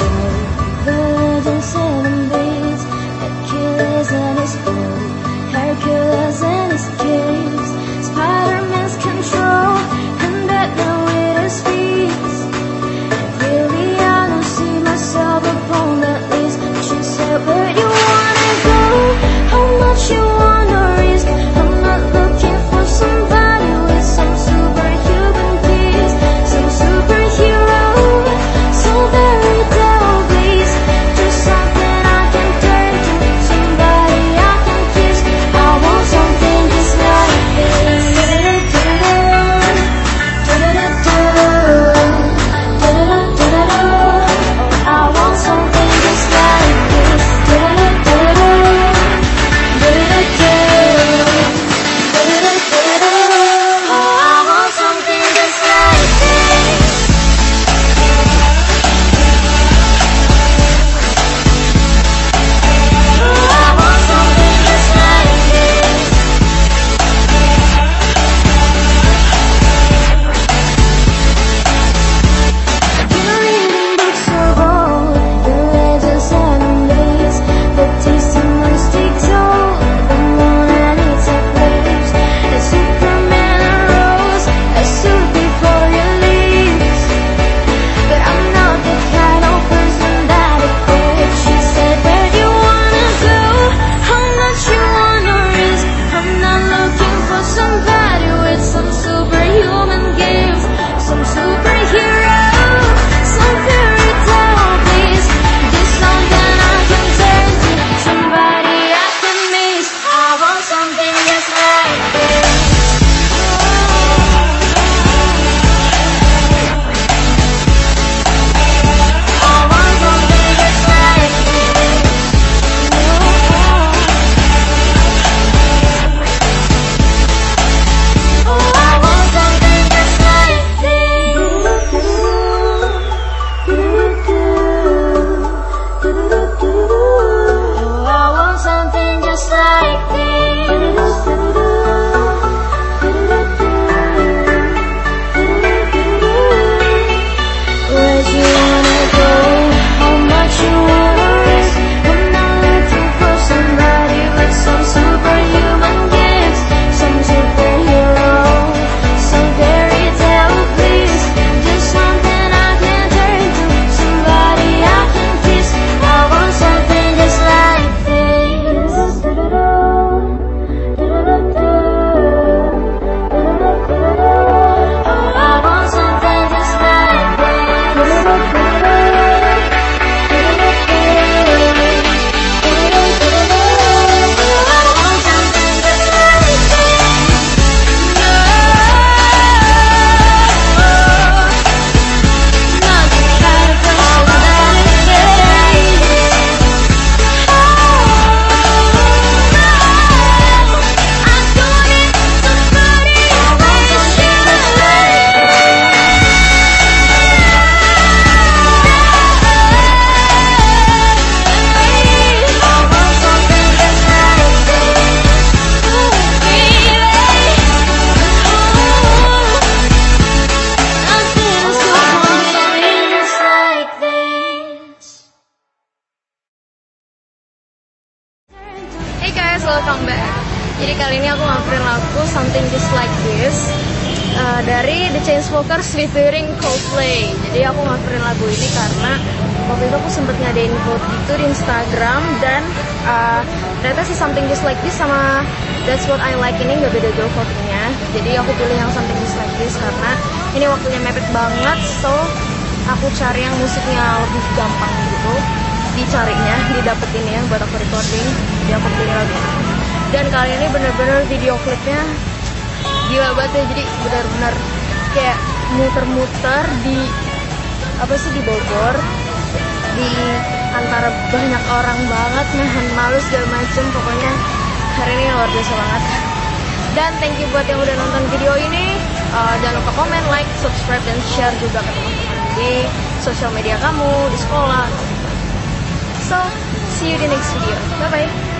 Oh. Jadi kali ini aku ngambilin lagu Something Just Like This uh, dari The Chainsmokers featuring Coldplay. Jadi aku ngambilin lagu ini karena waktu itu aku sempet ngadain vote itu di Instagram dan uh, ternyata si Something Just Like This sama That's What I Like ini nggak beda jauh votingnya. Jadi aku pilih yang Something Just Like This karena ini waktunya mepet banget, so aku cari yang musiknya lebih gampang gitu dicarinya didapetin ya buat aku recording jadi aku pilih dan kali ini bener-bener video klipnya gila banget ya jadi bener-bener kayak muter-muter di apa sih di Bogor di antara banyak orang banget nahan malu segala macem pokoknya hari ini luar biasa banget. Dan thank you buat yang udah nonton video ini. Uh, jangan lupa komen like subscribe dan share juga ke teman-teman di sosial media kamu di sekolah so see you in the next video. Bye bye